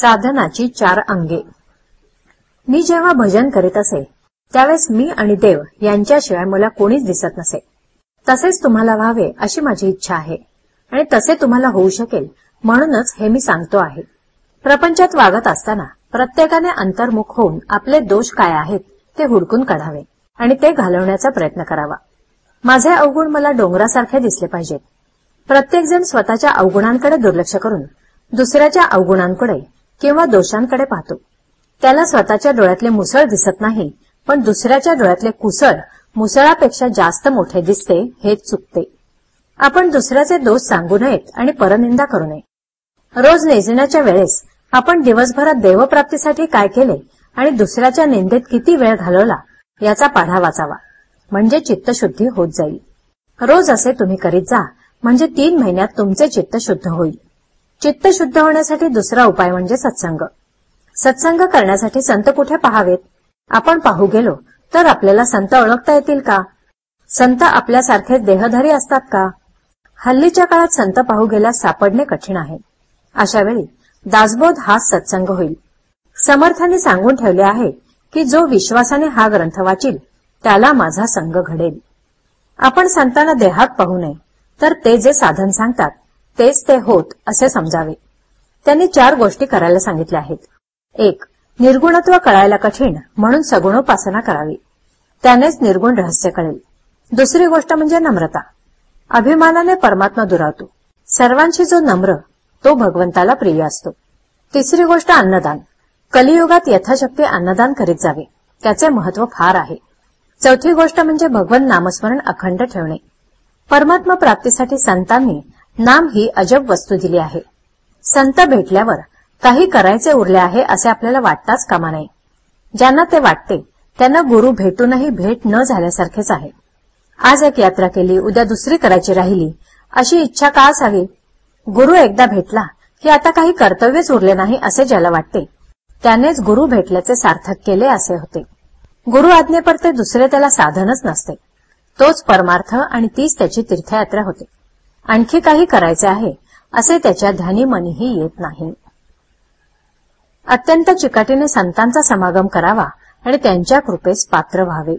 साधनाची चार अंगे. मी जेव्हा भजन करीत असे त्यावेळेस मी आणि देव यांच्याशिवाय मला कोणीच दिसत नसे. तसेच तुम्हाला व्हावे अशी माझी इच्छा आहे आणि तसे तुम्हाला होऊ शकेल म्हणूनच हे मी सांगतो आहे. प्रपंचात वागत असताना प्रत्येकाने अंतर्मुख होऊन आपले दोष काय आहेत ते हुडकून काढावे आणि ते घालवण्याचा प्रयत्न करावा. माझे अवगुण मला डोंगरासारखे दिसले पाहिजेत. प्रत्येकजण स्वतःच्या अवगुणांकडे दुर्लक्ष करून दुसऱ्याच्या अवगुणांकडे किंवा दोषांकडे पाहतो. त्याला स्वतःच्या डोळ्यातले मुसळ दिसत नाही पण दुसऱ्याच्या डोळ्यातले कुसळ मुसळापेक्षा जास्त मोठे दिसते हे चुकते. आपण दुसऱ्याचे दोष सांगू नयेत आणि परनिंदा करू नये. रोज नेजण्याच्या वेळेस आपण दिवसभरात देवप्राप्तीसाठी काय केले आणि दुसऱ्याच्या निंदेत किती वेळ घालवला याचा पाढा वाचावा. म्हणजे चित्तशुद्धी होत जाईल. रोज असे तुम्ही करीत जा म्हणजे तीन महिन्यात तुमचे चित्त शुद्ध होईल. चित्त शुद्ध होण्यासाठी दुसरा उपाय म्हणजे सत्संग. सत्संग करण्यासाठी संत कुठे पहावेत? आपण पाहू गेलो तर आपल्याला संत ओळखता येतील का? संत आपल्यासारखे देहधारी असतात का? हल्लीच्या काळात संत पाहू गेल्यास सापडणे कठीण आहे. अशा वेळी दासबोध हा सत्संग होईल. समर्थांनी सांगून ठेवले आहे की जो विश्वासाने हा ग्रंथ वाचील त्याला माझा संघ घडेल. आपण संतांना देहात पाहू नये तर ते जे साधन सांगतात तेच ते होत असे समजावे. त्यांनी चार गोष्टी करायला सांगितल्या आहेत. एक निर्गुणत्व कळायला कठीण म्हणून सगुणोपासना करावी. त्यानेच निर्गुण रहस्य कळेल. दुसरी गोष्ट म्हणजे नम्रता. अभिमानाने परमात्मा दुरावतो. सर्वांशी जो नम्र तो भगवंताला प्रिय असतो. तिसरी गोष्ट अन्नदान. कलियुगात यथाशक्ती अन्नदान करीत जावे. त्याचे महत्त्व फार आहे. चौथी गोष्ट म्हणजे भगवन नामस्मरण अखंड ठेवणे. परमात्मा प्राप्तीसाठी संतांनी नाम ही अजब वस्तू दिली आहे. संत भेटल्यावर काही करायचे उरले आहे असे आपल्याला वाटताच कामा नये. ज्यांना ते वाटते त्यांना गुरु भेटूनही भेट न झाल्यासारखेच आहे. आज एक यात्रा केली उद्या दुसरी करायची राहिली अशी इच्छा का असावी? गुरु एकदा भेटला की आता काही कर्तव्यच उरले नाही असे ज्याला वाटते त्यानेच गुरु भेटल्याचे सार्थक केले असे होते. गुरु आज्ञेपरते दुसरे त्याला साधनच नसते. तोच परमार्थ आणि तीच त्याची तीर्थयात्रा होते. आणखी काही करायचे आहे असे त्याच्या ध्यानी मनीही येत नाही. अत्यंत चिकाटीने संतांचा समागम करावा आणि त्यांच्या कृपेस पात्र व्हावे.